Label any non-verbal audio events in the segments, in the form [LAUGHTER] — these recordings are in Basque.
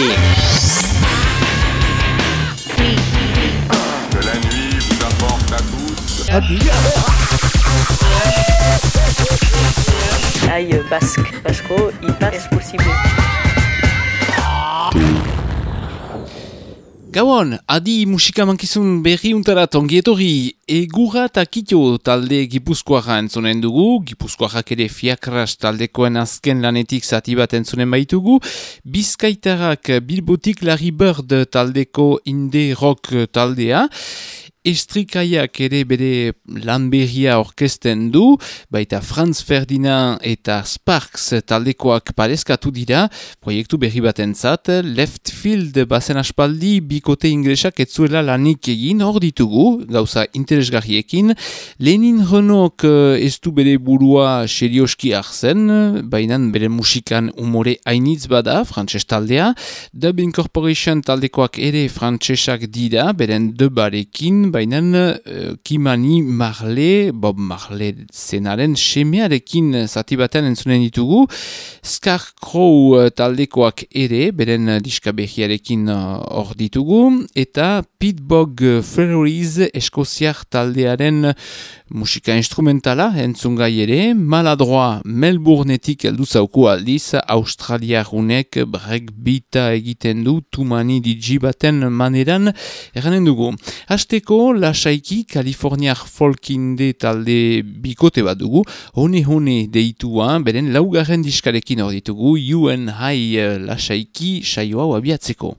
Que la nuit vous apporte à tous Hay basque, vasco, ipas, es posible. Gauan, adi musika mankizun berri untarat ongietorri egurra eta kito talde gipuzkoara entzunen dugu, gipuzkoarak ere fiakras taldekoen azken lanetik zati bat entzunen baitugu, bizkaitarak bilbotik Larry Bird taldeko indie rock taldea, Estrikaiak ere bere lanberria orkesten du, baita Franz Ferdinand eta Sparks taldekoak parezkatu dira, proiektu berri batentzat, Left Field bazen aspaldi bikote inglesak etzuela lanik egin. Hor ditugu, gauza interesgarriekin, Lenin Renault ez du bere burua serioski arzen, baina bere musikan umore hainitz bada, frantses taldea, Dub Incorporation taldekoak ere frantsesak dira, beren dubarekin, baina uh, Kimani Marle, Bob Marle zenaren semearekin zati batean entzunen ditugu, Scarecrow uh, taldekoak ere, beren uh, diskabehiarekin hor ditugu, eta Pitbog Ferries eskoziar taldearen musika instrumentala entzungai ere, maladroa Melbourneetik heldu zauku aldiz, Australiarunek breakbeata egiten du tumani digi baten maneran eranen dugu. Hasteko lasaiki Kaliforniak folkinde talde bikote bat dugu, hone hone deitua, beren laugarren diskarekin hor ditugu, UN High lasaiki saio hau abiatzeko.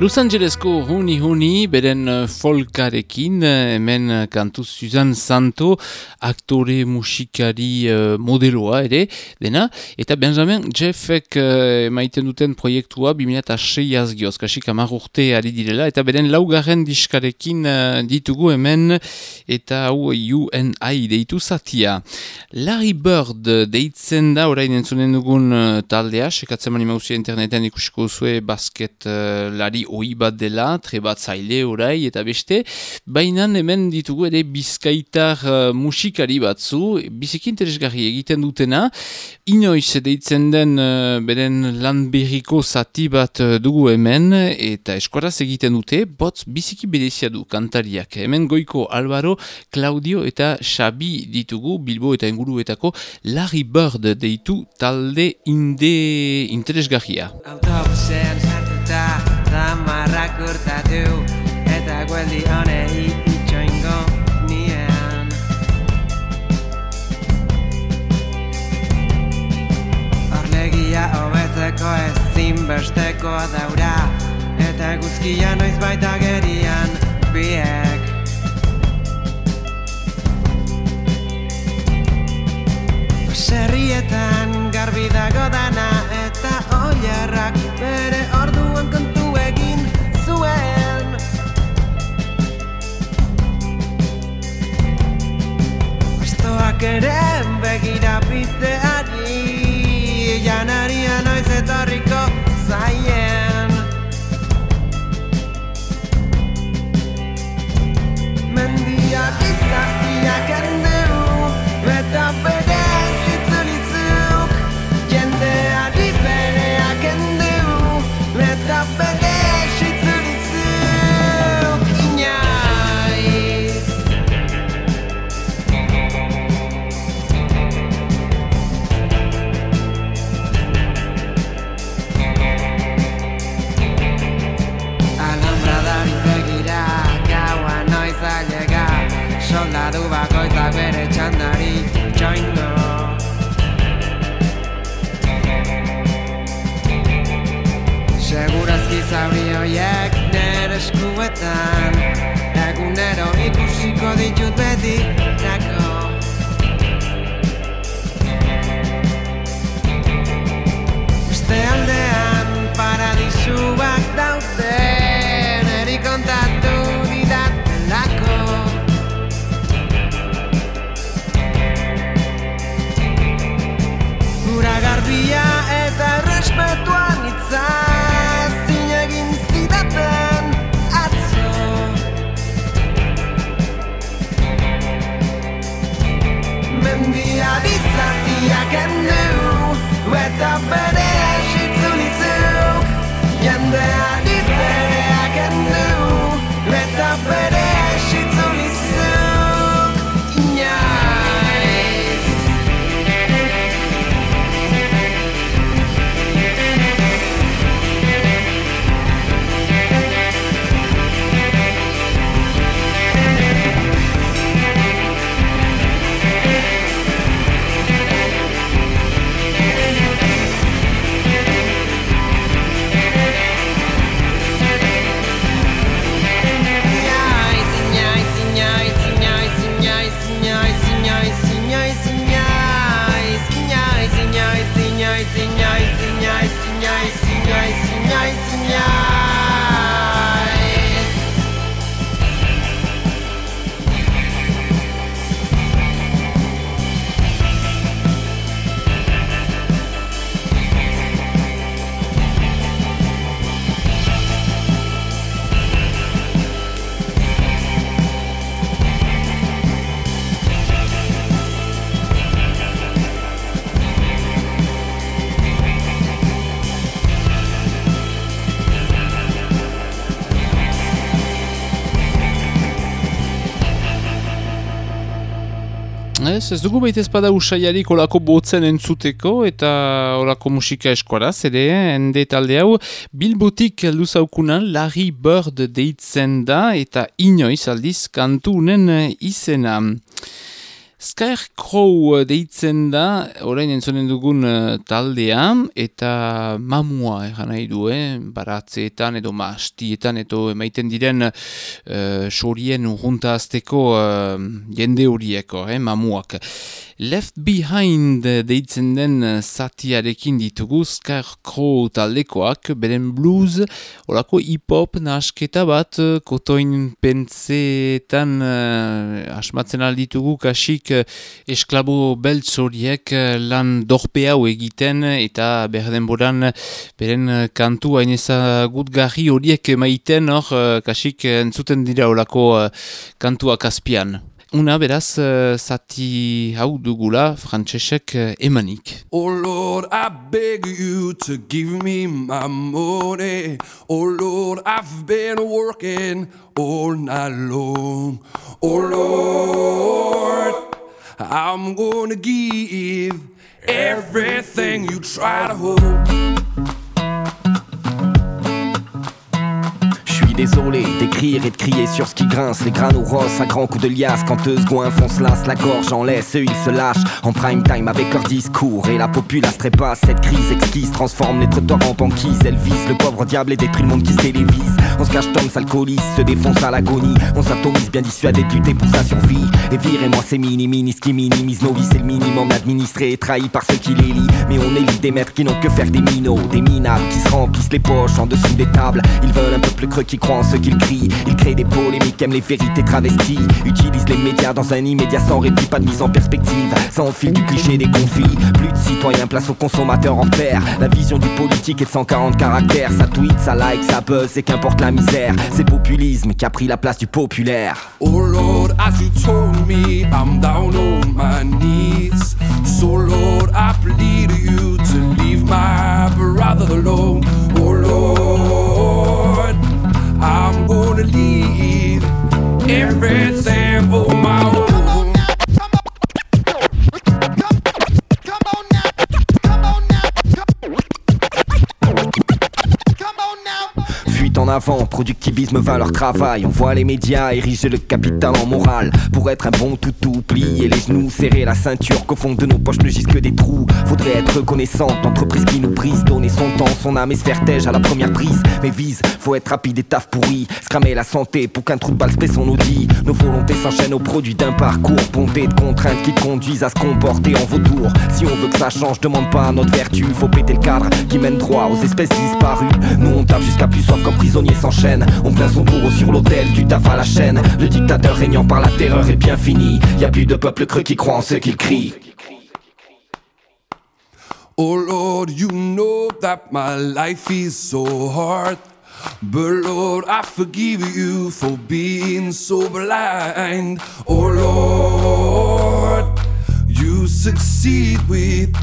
Los Angelesko huni huni beren uh, folkarekin uh, hemen uh, kantu Susan Santo aktore musikari modeloa ere dena. Eta Benjamin Jeffek uh, maiten duten proiektua 2006 azgioz kasik amar urte ari direla. Eta beren laugarren diskarekin ditugu hemen eta hau UNI deitu zatia. Larry Bird deitzen da orain entzunen dugun taldea. Sekatzen mani mauzia interneten ikusiko zue basket uh, lari oi bat dela, trebatzaile orai eta beste, baina hemen ditugu ere bizkaitar uh, musikari batzu, biziki interesgarri egiten dutena, inoiz deitzen den uh, beren lan berriko zati bat uh, dugu hemen, eta eskoraz egiten dute, botz biziki bedezia du kantariak. Hemen goiko Alvaro, Claudio eta Xabi ditugu, Bilbo eta Enguruetako Larry Bird deitu talde inde interesgarria. Sartuta Zamarrak urtatu Eta gueldi honei itxoingo nien Horlegia hobetzeko ez daura Eta guzkia noiz baita gerian biek. Serrietan garbi dago dana eta oiarrak bere ere begira biteari Ez, dugu baita ezpada usaiarik olako botzen entzuteko eta olako musika eskuaraz, ere, ende talde hau, bilbotik luzaukunan Larry Bird deitzen da eta inoiz aldiz kantunen izena. Scarecrow eh, deitzen da, orain entzonen dugun uh, taldea, eta mamua eran nahi du, eh? baratzeetan edo mastietan, edo emaiten diren uh, sorien urrunta azteko uh, jende horieko, eh? mamuak. Left Behind deitzen den zatiarekin ditugu Scarecrow taldekoak, beren blues, orako hip-hop nasketa bat, kotoin pentseetan uh, asmatzen alditugu kasik Eh, esklabo beltz horiek eh, lan dorpe hau egiten eta berden boran beren eh, kantu hain ezagut garri horiek maiten hor kasik entzuten dira horako kantuak azpian. Una beraz zati hau dugula frantsesek emanik. Oh Lord, I beg you to give me my money. Oh Lord, I've been working all night long. Oh Lord, I'm gonna give everything you try to hold. désolé d'écrire et de crier sur ce qui grince. Les grains rosses à grands coups de liasse. Quand eux goin se lasse la gorge en laisse. Eux ils se lâchent en prime time avec leur discours. Et la populace trépasse. Cette crise exquise transforme les trottoirs en banquise. Elle vise le pauvre diable et détruit le monde qui se télévise. On se cache, tombe, s'alcoolise, se défonce à l'agonie. On s'atomise bien dissuadé de lutter pour sa survie. Et virez-moi ces mini-minis qui minimisent nos vies. C'est le minimum administré et trahi par ceux qui les lient. Mais on élit des maîtres qui n'ont que faire des minots, des minables qui se remplissent les poches en dessous des tables. Ils veulent un peu plus creux qui croient ce qu'ils crient. Ils créent des polémiques, aiment les vérités travesties. Utilisent les médias dans un immédiat sans répit, pas de mise en perspective. Ça enfile du cliché des conflits. Plus de citoyens, place aux consommateurs en paire. La vision du politique est de 140 caractères. Ça tweet, ça like, ça buzz, et qu'importe la misère. C'est populisme qui a pris la place du populaire. Oh Lord, as you told me, I'm down on my knees. So Lord, I plead you to leave my brother alone. Oh Lord. I'm gonna leave everything on my own. En avant, productivisme va leur travail. On voit les médias ériger le capital en morale. Pour être un bon toutou, plier les genoux, serrer la ceinture, qu'au fond de nos poches ne gisent que des trous. Faudrait être reconnaissant d'entreprise qui nous brise, donner son temps, son âme et se faire tège à la première prise. Mais vise, faut être rapide et taf pourri. Scramer la santé pour qu'un trou de balle son audit. Nos volontés s'enchaînent au produit d'un parcours bondé de contraintes qui conduisent à se comporter en vautour. Si on veut que ça change, demande pas à notre vertu. Faut péter le cadre qui mène droit aux espèces disparues. Nous on tape jusqu'à plus soif comme prisonnier s'enchaîne. On plaint son bourreau sur l'autel, du taf à la chaîne. Le dictateur régnant par la terreur est bien fini. Y a plus de peuple creux qui croit en ce qu'il crie. Oh Lord, you know that my life is so hard. But Lord, I forgive you for being so blind. Oh Lord, you succeed with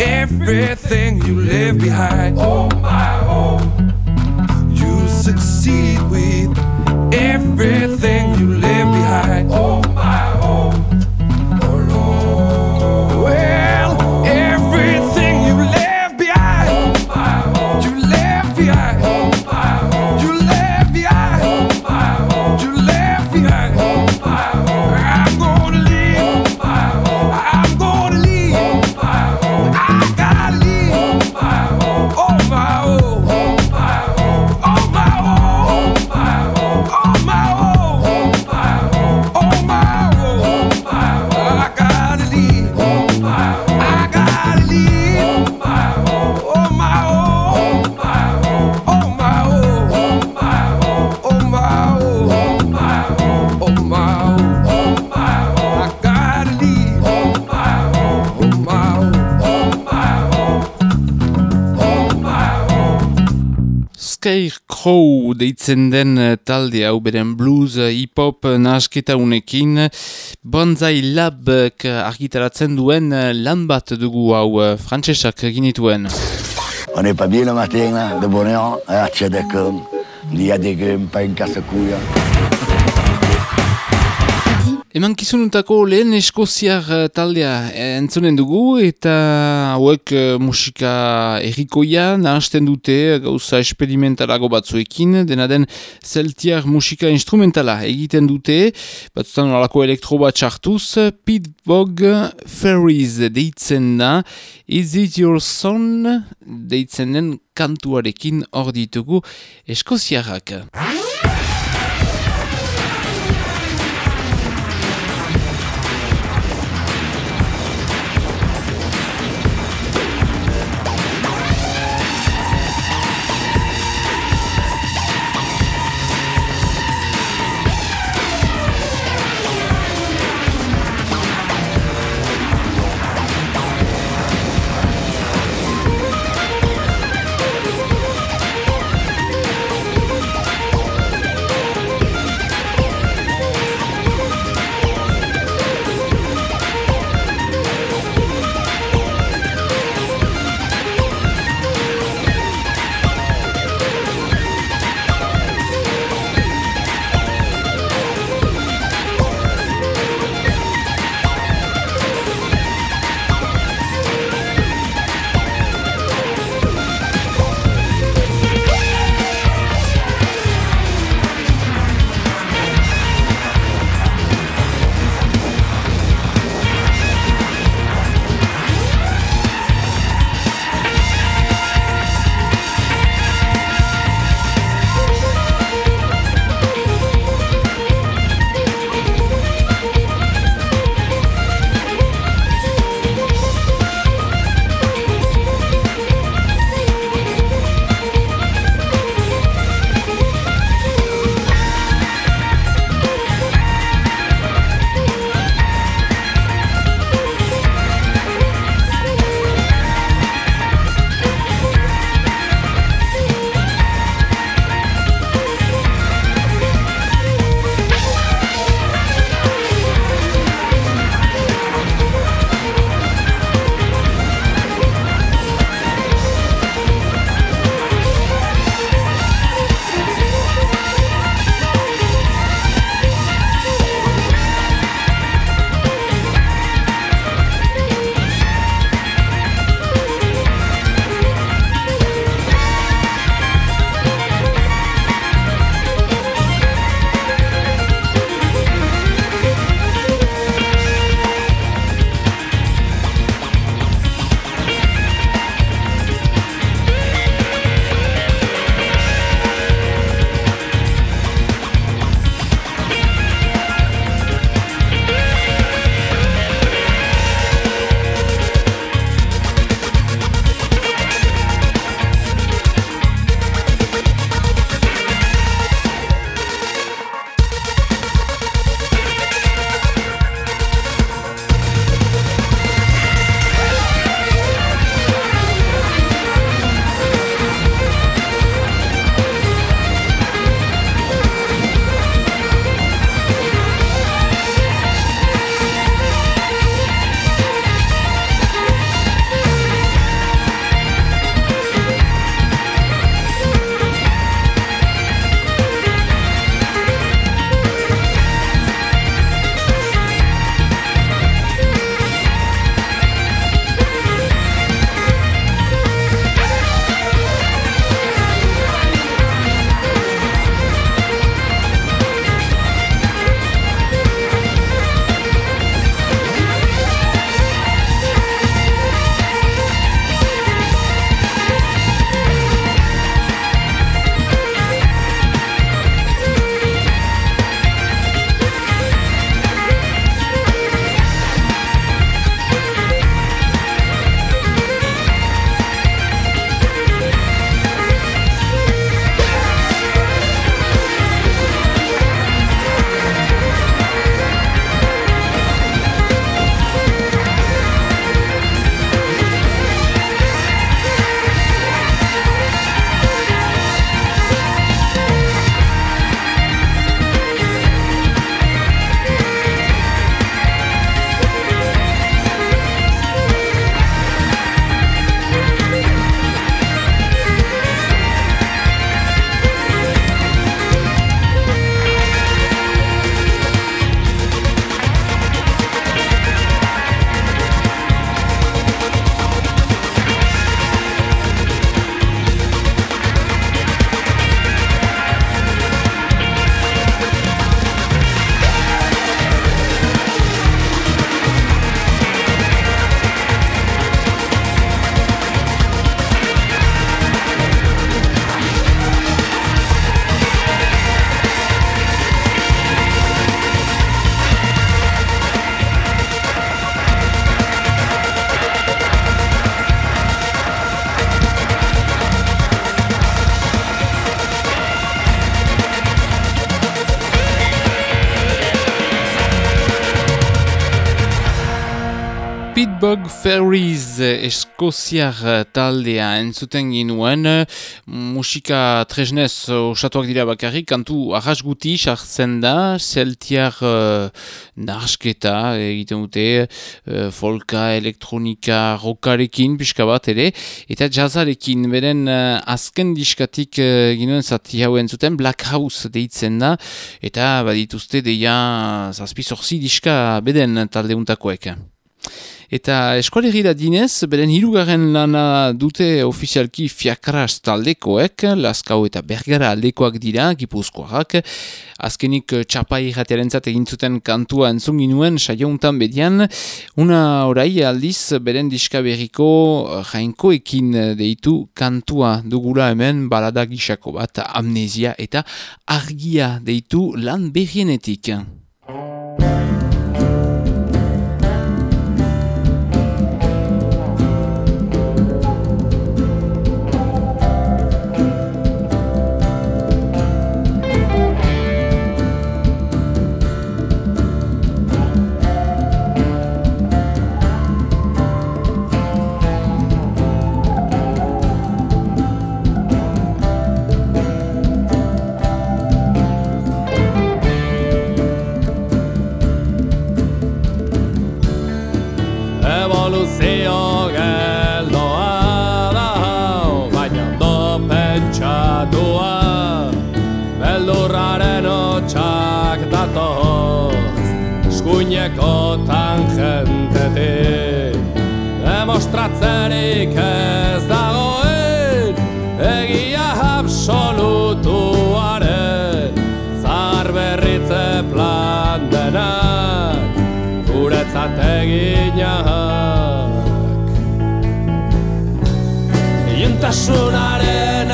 everything you left behind. Oh my, oh. Succeed with everything you left behind. Oh. Oh. Scarecrow deitzen den eh, talde hau beren blues, eh, hip-hop eh, nasketa unekin Banzai Lab argitaratzen duen lan bat dugu hau frantsesak ginituen. On n'est pas bien le matin, de bonheur, à Il y a des grumes, pas une casse-couille. Eman kizununtako lehen eskoziar eh, taldea eh, entzonen dugu eta hauek uh, musika errikoia nahasten dute gauza esperimentalago batzuekin, dena den zeltiar musika instrumentala egiten dute, batzutan olako elektro bat chartuz, Pitbog Ferries deitzen da, Is it your son? deitzen den kantuarekin hor ditugu eskoziarrak. Bug Fairies eskoziar taldea entzuten ginuen musika tresnez osatuak dira bakarrik kantu arras guti sartzen da zeltiar uh, narsketa egiten dute uh, folka, elektronika, rokarekin pixka bat ere eta jazarekin beren uh, azken diskatik uh, ginuen zati hau entzuten Black House deitzen da eta badituzte deia zazpizorzi diska beden talde untakoek. Eta eskualegira dinez, beren hirugarren lana dute ofizialki fiakras taldekoek, laskau eta bergara aldekoak dira, gipuzkoak. Azkenik txapai jatearen egin zuten kantua entzunginuen saiontan bedian. Una orai aldiz, beren diska berriko jainkoekin deitu kantua dugula hemen balada gisako bat amnesia eta argia deitu lan berrienetik. Guretzat eginak. Iuntasunaren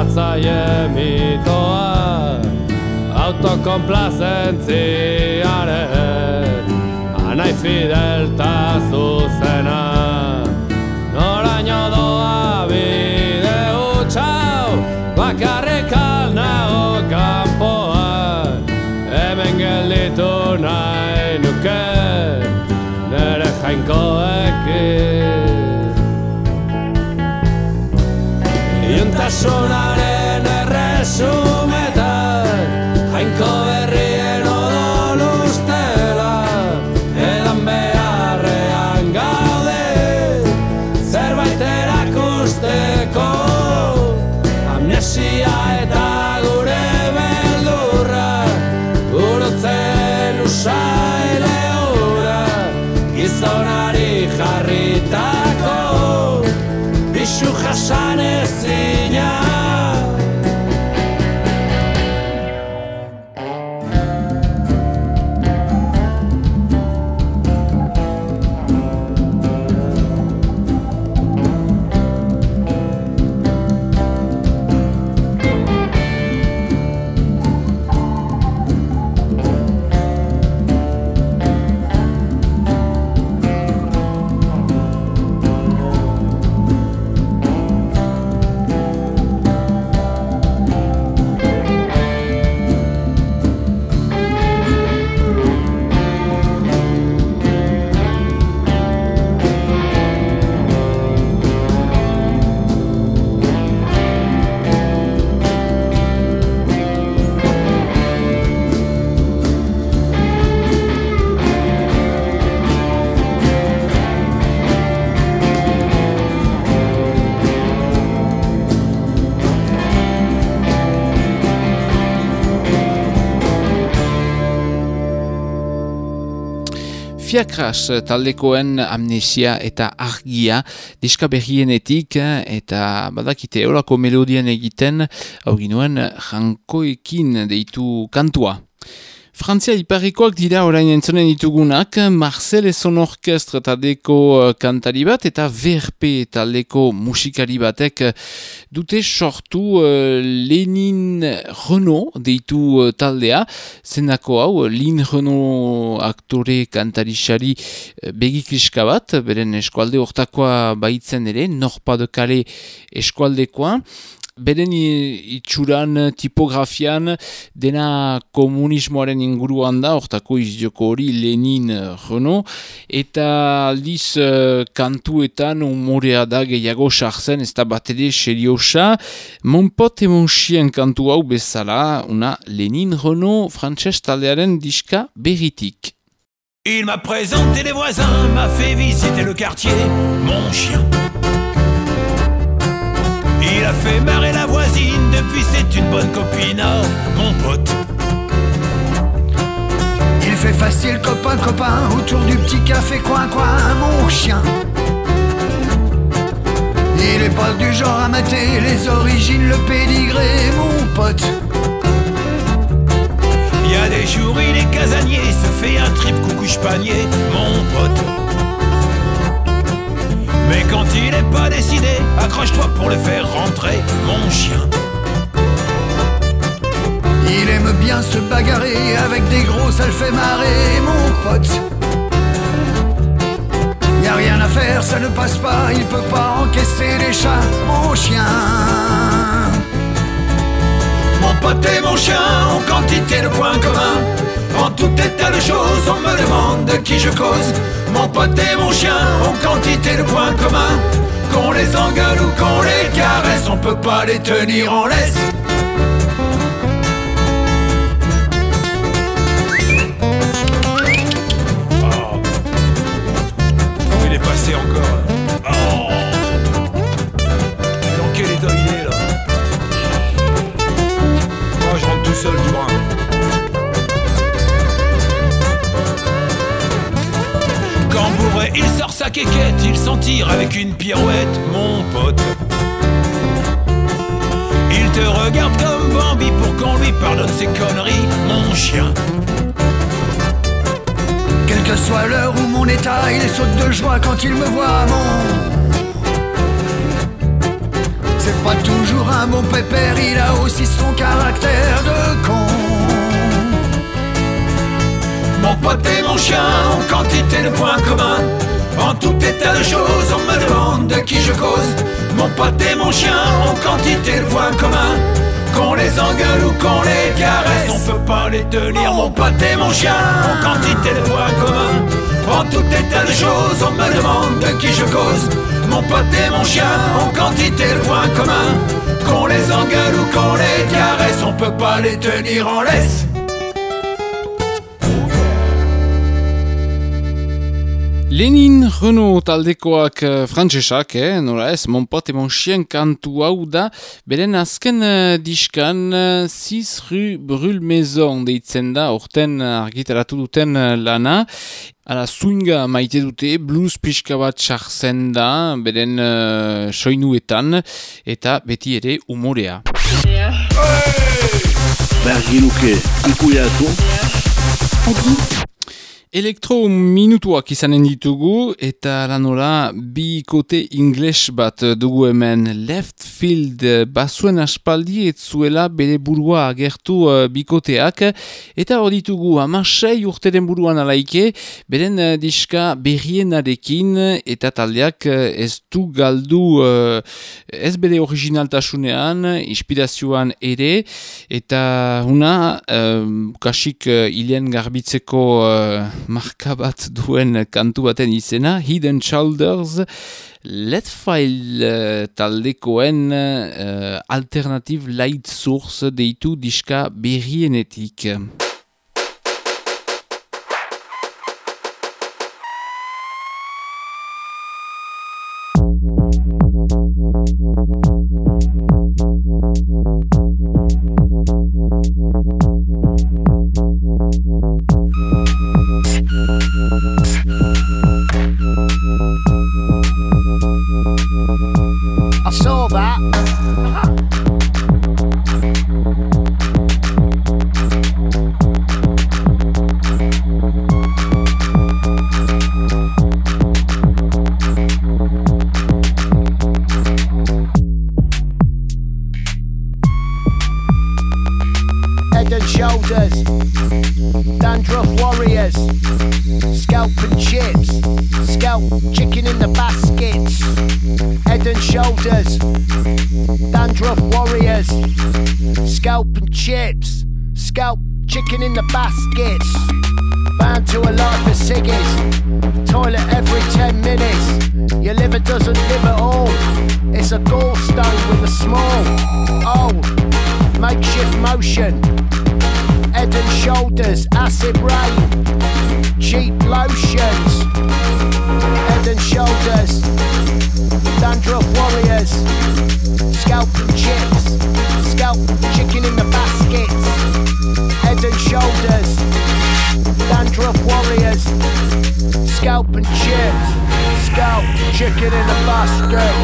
Salbatzaie mitoa Autokomplazentziaren Anai fidelta zuzena. Noraino doa bide utxau Bakarrik alnago kanpoan Hemen gelditu nahi nuke Nere jainkoekin. Iuntasunaren so much. Fiakras taldekoen amnesia eta argia diska berrienetik eta badakite horako melodien egiten hau ginuen jankoekin deitu kantua. Frantzia iparikoak dira orain entzonen ditugunak, Marcel Eson Orkestra taldeko uh, kantari bat eta VRP taldeko musikari batek uh, dute sortu uh, Lenin Renault deitu uh, taldea. Zenako hau, Lin Renault aktore kantarixari uh, begikriska bat, beren eskualde hortakoa baitzen ere, Norpa de Kale eskualdekoa beren itxuran, tipografian, dena komunismoaren inguruan da, ortako izdioko hori Lenin jono, eta aldiz uh, kantuetan umorea da gehiago sartzen, ez da bat ere seriosa, mon pot emon xien kantu hau bezala, una Lenin jono frantses taldearen diska berritik. Il m'a présenté les voisins, m'a fait visiter le quartier, mon chien. Il a fait marrer la voisine, depuis c'est une bonne copine, oh, mon pote. Il fait facile copain copain autour du petit café coin coin, mon chien. Il est pas du genre à mater les origines, le pédigré, mon pote. Il y a des jours il est casanier, se fait un trip coucouche panier, mon pote. Mais quand il est pas décidé, accroche-toi pour le faire rentrer, mon chien. Il aime bien se bagarrer avec des gros, ça le fait marrer, mon pote. Y a rien à faire, ça ne passe pas, il peut pas encaisser les chats, mon chien. Mon pote et mon chien ont quantité de points communs. En tout état de choses, on me demande de qui je cause. Mon pote et mon chien ont quantité de points communs. Qu'on les engueule ou qu'on les caresse, on peut pas les tenir en laisse. Oh. Où il est passé encore Oh Dans quel état là? Moi je rentre tout seul du. Il s'en tire avec une pirouette, mon pote. Il te regarde comme Bambi pour qu'on lui pardonne ses conneries, mon chien. Quelle que soit l'heure ou mon état, il saute de joie quand il me voit, mon. C'est pas toujours un bon pépère, il a aussi son caractère de con. Mon pote et mon chien ont quantité de points communs. En tout état de choses, on me demande de qui je cause. Mon pote et mon chien ont quantité de points communs. Qu'on les engueule ou qu'on les caresse, on peut pas les tenir. Mon pote et mon chien ont quantité de points communs. En tout état de choses, on me demande de qui je cause. Mon pote et mon chien ont quantité de points communs. Qu'on les engueule ou qu'on les caresse, on peut pas les tenir en laisse. Lenin Renault taldekoak uh, frantsesak, eh? nora ez, mon pot emon chien kantu hau da, beren azken uh, diskan uh, 6 rue Brûle Maison deitzen da, orten uh, argitaratu duten uh, lana, Ala, swinga maite dute, blues pixka bat sartzen da, beren uh, soinuetan, eta beti ere umorea. Bergiluke, ikuiatu. Elektro minutuak izanen ditugu eta lanola bi kote ingles bat dugu hemen. Left field basuen aspaldi etzuela bere burua agertu uh, bikoteak eta hor ditugu amasei urteren buruan alaike beren uh, diska berrienarekin eta taldeak uh, ez du galdu uh, ez bere originaltasunean inspirazioan ere. Eta una kasik hilen garbitzeko marka bat duen kantu baten izena, Hidden Shoulders, Let File uh, taldekoen uh, Alternative Light Source deitu diska berrienetik. chicken in the basket.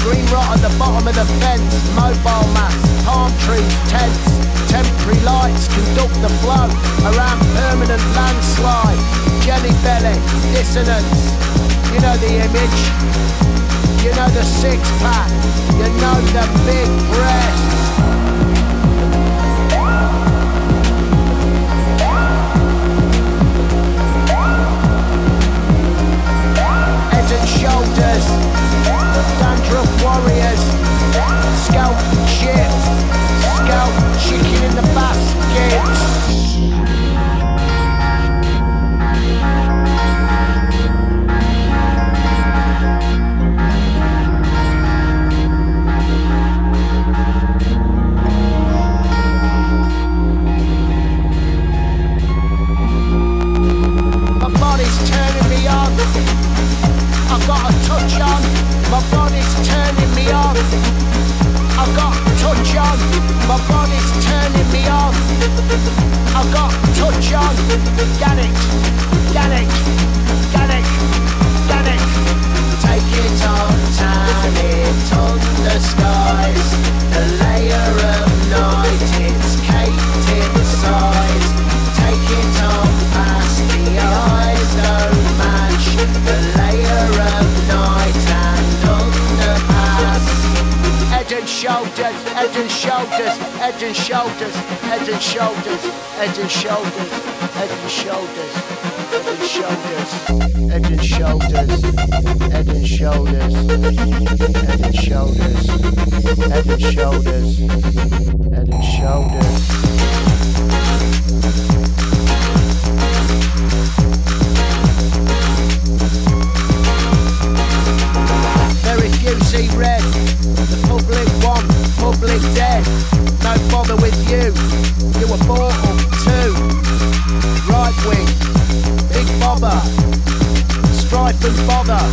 Green rot at the bottom of the fence, mobile mass, palm trees, tents, temporary lights conduct the flow around permanent landslide, jelly belly, dissonance. You know the image, you know the six pack, you know the big breasts. hunters, dandruff warriors, scalp chips, scalp chicken in the basket. touch on, my body's turning me off. I got touch on, my body's turning me off. I got touch on, get it, get it. Take it on, turn it on the skies. The layer of night, it's caked in size. Take it on past the eyes, don't match. The shoulders, head and shoulders, head and shoulders, head and shoulders, head and shoulders, head and shoulders, head and shoulders, head and shoulders, head and shoulders, head and shoulders, head and shoulders. you. You were born up two. Right wing, big bobber, strife and bother.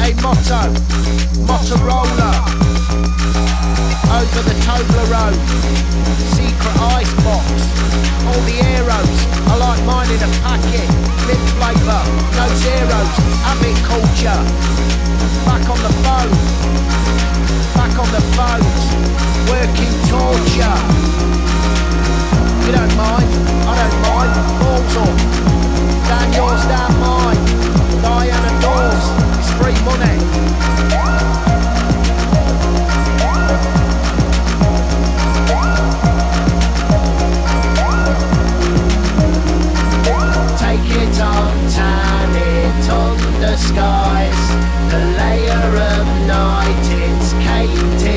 A motto, Motorola. Over the Toblerone, secret ice box. All the arrows, I like mine in a packet. Mint flavour, no zeros, habit culture. Back on the phone, back on the phones, working torture. You don't mind, I don't mind. Balls mine. Diana it's free money. Take it on, tan it on the skies. The layer of night, it's caved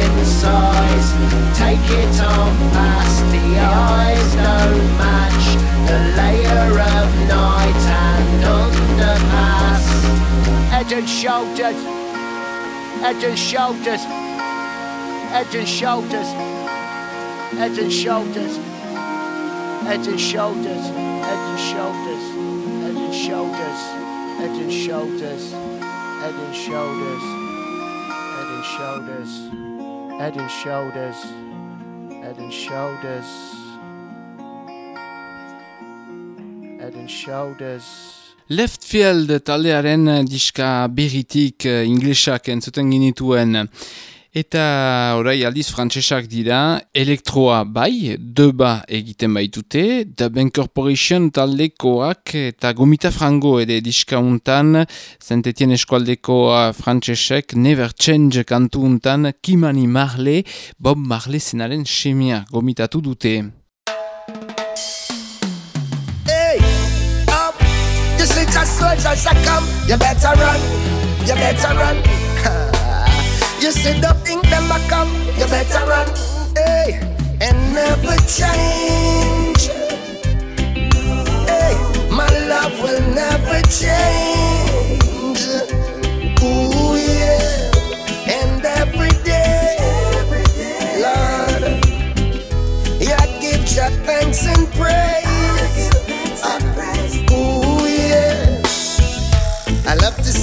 size. Take it on past the eyes, No match the layer of night and underpass. Head and shoulders, head and shoulders, head and shoulders, head and shoulders, head and shoulders, head and shoulders, head and shoulders, head shoulders, head and shoulders. Head and shoulders. Head and shoulders head and shoulders, head and shoulders, head and shoulders. Leftfield taldearen diska berritik inglesak entzuten genituen. Eta orai aldiz frantsesak dira, elektroa bai, deba egiten baitute, Dubbing Corporation taldekoak eta gomita frango ere diskauntan, zentetien eskualdekoa frantsesek Never Change kantu untan, Kimani Marle, Bob Marle zenaren semia gomitatu dute. Hey, up, you see just soldiers a come, you better run, you better run. [LAUGHS] you see the thing them come, you better run. Hey, and never change. Hey, my love will never change. Ooh yeah,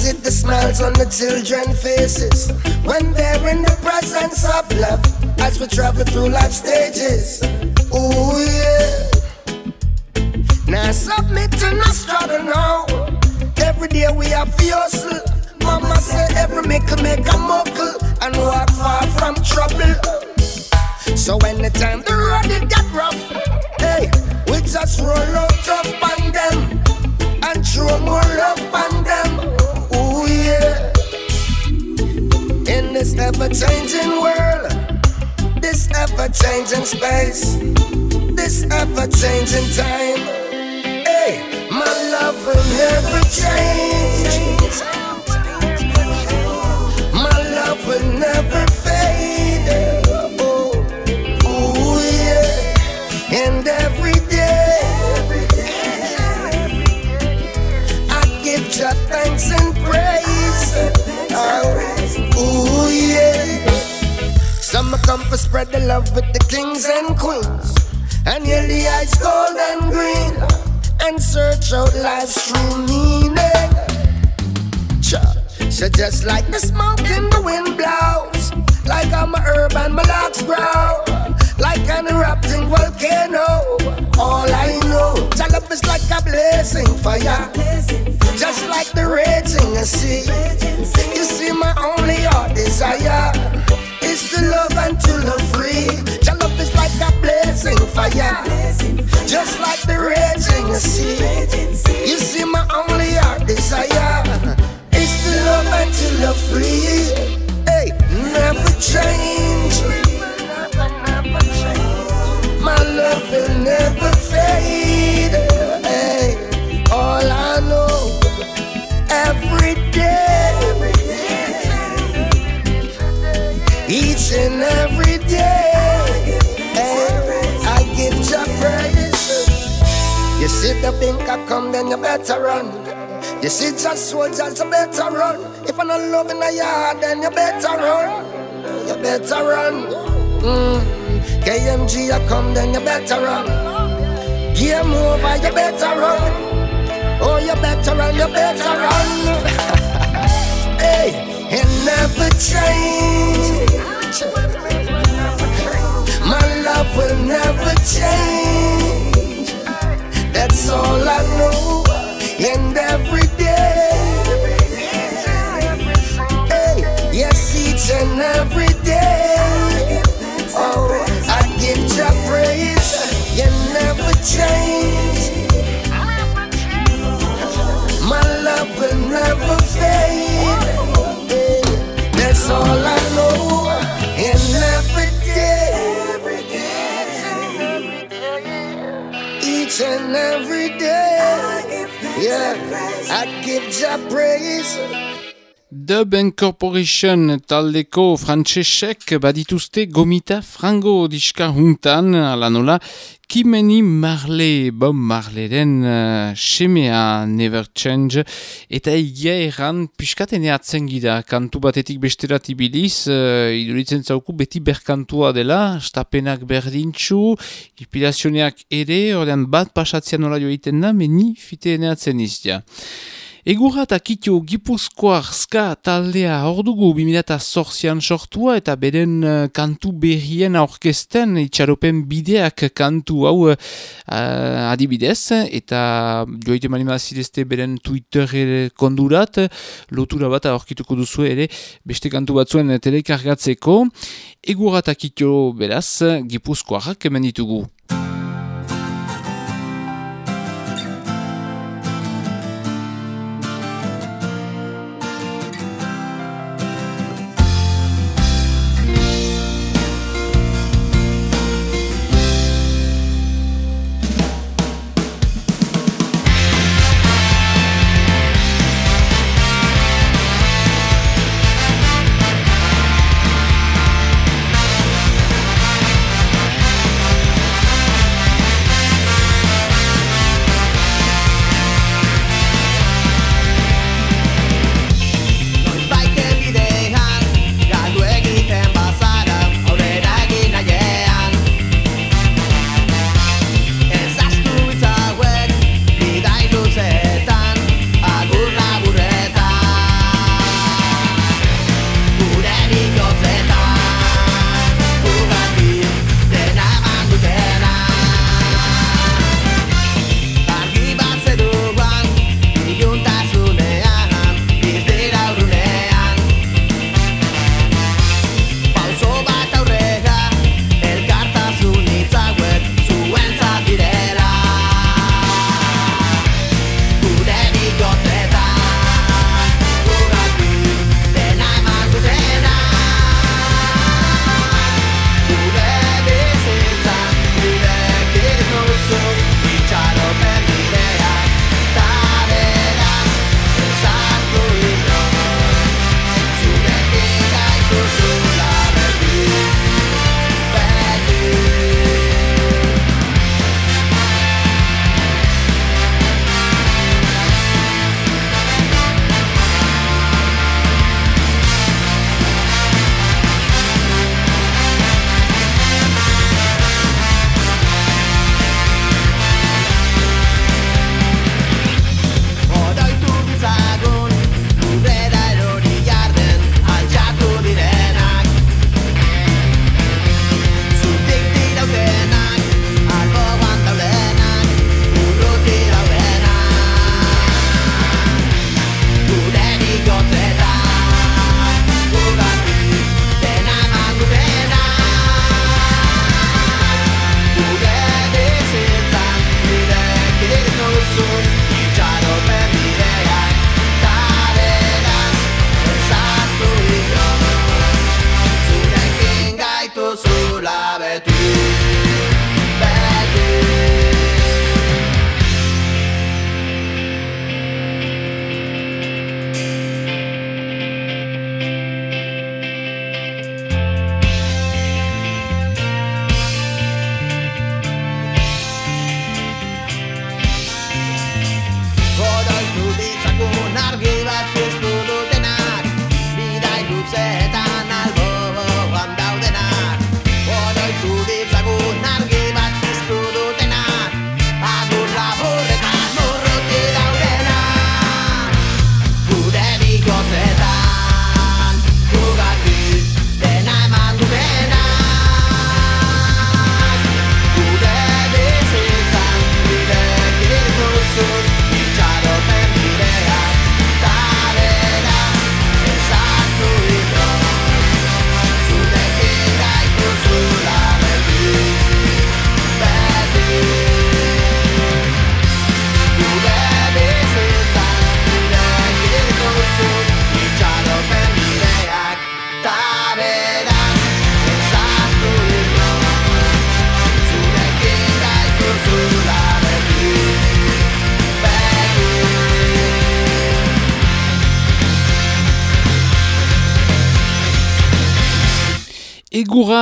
see the smiles on the children's faces when they're in the presence of love as we travel through life stages. Ooh, yeah. Now submit to no struggle now. Every day we have to. Mama say every make make a muckle and walk far from trouble. So anytime the road it get rough, hey, we just roll out up on them and throw more love on them. This ever-changing world, this ever-changing space, this ever-changing time. Hey, my love will never change. And queens. And hear the eyes gold and green. And search out life's true meaning. Cha. So just like the smoke in the wind blows. Like I'm a herb and my locks grow. Like an erupting volcano. All I know, your love is like a blazing fire. Just like the raging sea. You see, my only heart desire is to love and to love free. Blazing fire. Just like the raging sea. You see, my only heart desire is to love and to love free. Hey, never change. My love will never fade. The pink I come, then you better run. You see just soldiers, you better run. If I'm not loving a yard, then you better run. You better run. Mm. KMG, I come, then you better run. Game over, you better run. Oh, you better run, you better run. [LAUGHS] hey, it never change. My love will never change. All I know. And every day. I give you praise. Dub Incorporation taldeko frantsesek badituzte gomita frango diska juntan, ala nola, Kimeni Marle, Bob Marleren uh, semea Never Change, eta egia erran piskaten eatzen gira, kantu batetik besterat ibiliz, uh, iduritzen zauku beti berkantua dela, stapenak berdintxu, inspirazioneak ere, ordean bat pasatzea nola joiten da, meni fite eatzen iztia. Egurra eta kitio gipuzkoar ska taldea hor dugu 2008an sortua eta beren uh, kantu berrien aurkesten itxaropen bideak kantu hau uh, adibidez eta joite manimazidezte beren Twitter kondurat lotura bat aurkituko duzu ere beste kantu batzuen telekargatzeko Egurra eta kitio beraz gipuzkoarrak hemen ditugu.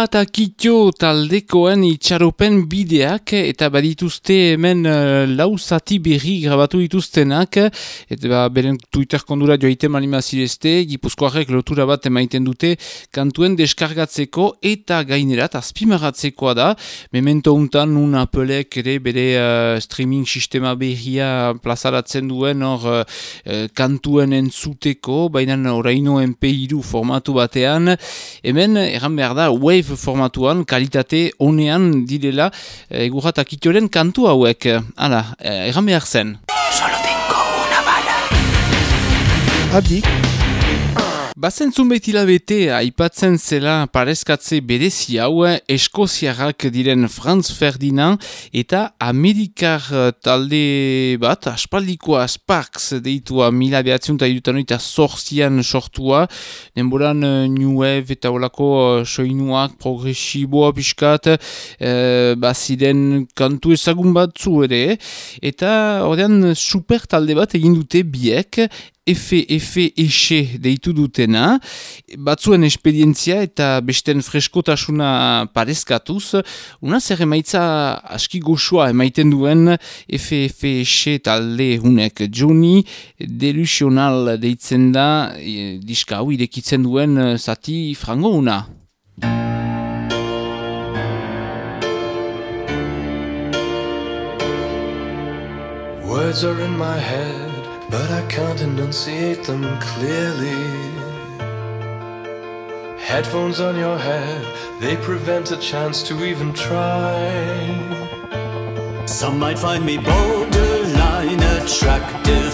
Egura eta kitio taldekoen itxaropen bideak eta badituzte hemen uh, lau zati berri grabatu dituztenak. Eta ba, beren Twitter kondura joaite malimazirezte gipuzkoarek lotura bat emaiten dute kantuen deskargatzeko eta gainerat azpimaratzekoa da. Memento untan nun apelek ere bere uh, streaming sistema berria plazaratzen duen hor uh, kantuen entzuteko baina oraino MP2 formatu batean. Hemen erran behar da wave formatuan, kalitate honean direla eh, egurratak itoren kantu hauek. Hala, eh, erran behar zen. Solo tengo una bala. Adik. Bazentzun behitila bete aipatzen zela parezkatze berezi hau eskoziarrak diren Franz Ferdinand eta Amerikar talde bat, aspaldikoa Sparks deitua mila behatziun eta irutan oita zorzian sortua, denboran uh, New Wave eta olako uh, soinuak progresiboa piskat, uh, baziren kantu ezagun batzu ere, eta ordean super talde bat egin dute biek, efe, efe, exe deitu dutena, batzuen esperientzia eta besten freskotasuna parezkatuz, una zer emaitza aski goxua emaiten duen efe, efe, exe talde hunek. Johnny Delusional deitzen da, e, diska hau irekitzen duen zati frango una. Words are in my head but I can't enunciate them clearly. Headphones on your head, they prevent a chance to even try. Some might find me borderline attractive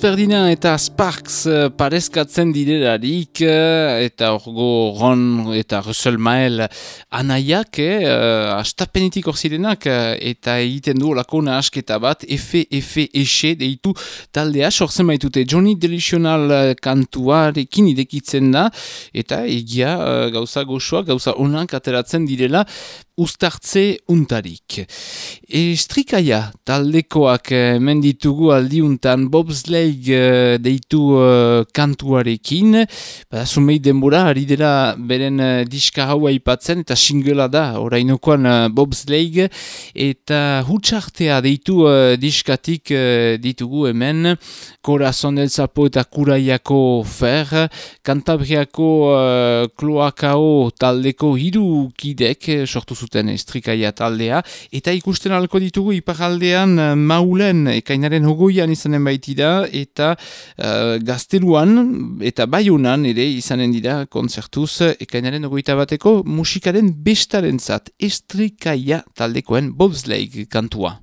Ferdinand eta Sparks uh, parezkatzen direlarik uh, eta orgo Ron eta Russell Mael anaiak, eh, uh, astapenetik orzidenak uh, eta egiten du lakona asketa bat efe, efe, exe deitu taldea. Sortzen baitute Johnny Delusional uh, kantuarekin idekitzen da eta egia gauza goxoa, gauza onak ateratzen direla ustartze untarik. Estrikaia taldekoak eh, menditugu aldiuntan bobsleig eh, deitu eh, kantuarekin, ba, sumei denbora, ari dela beren uh, diska hau aipatzen, eta singela da, orainokoan uh, bobsleig, eta hutsartea deitu uh, diskatik ditugu hemen, Corazon del Zapo eta Kuraiako Fer, Kantabriako uh, Kloakao taldeko hiru kidek sortu zuten estrikaia taldea, eta ikusten alko ditugu iparaldean uh, maulen ekainaren hogoian izanen baitida, eta uh, gazteluan eta baiunan ere izanen dira konzertuz ekainaren hogoita bateko musikaren bestaren zat estrikaia taldekoen bobsleig kantua.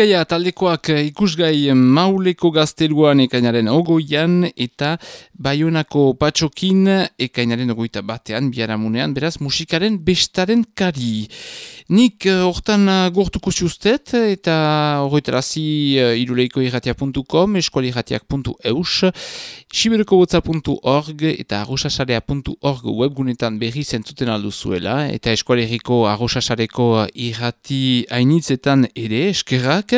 Estrikaia taldekoak ikusgai mauleko gazteluan ekainaren ogoian eta baionako patxokin ekainaren ogoita batean biaramunean, beraz musikaren bestaren kari. Nik uh, hortan gortuko ziustet eta horretarazi iruleiko irratia.com, eskualirratiak.eus, siberokobotza.org eta arrosasarea.org webgunetan berri zentzuten alduzuela eta eskualeriko arrosasareko irrati hainitzetan ere eskerrak.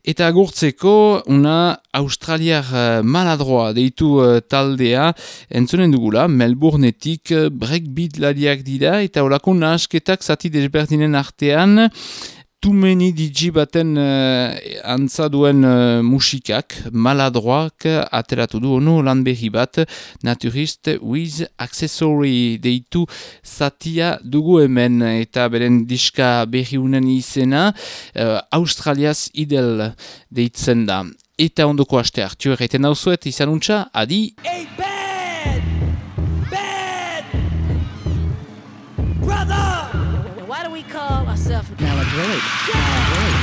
Eta agurtzeko, una australiar uh, maladroa deitu uh, taldea. Entzunen dugula, Melbourneetik uh, breakbeat ladiak dira, eta olako nahasketak zati desberdinen artean, Tumeni digi baten uh, antza duen uh, musikak, maladroak ateratu du ono lan behi bat, naturist with accessory deitu zatia dugu hemen eta beren diska behi unen izena, uh, Australiaz idel deitzen da. Eta ondoko aste hartu erreiten hau zuet, izan untxa, adi! Hey, Maladroit. Maladroit.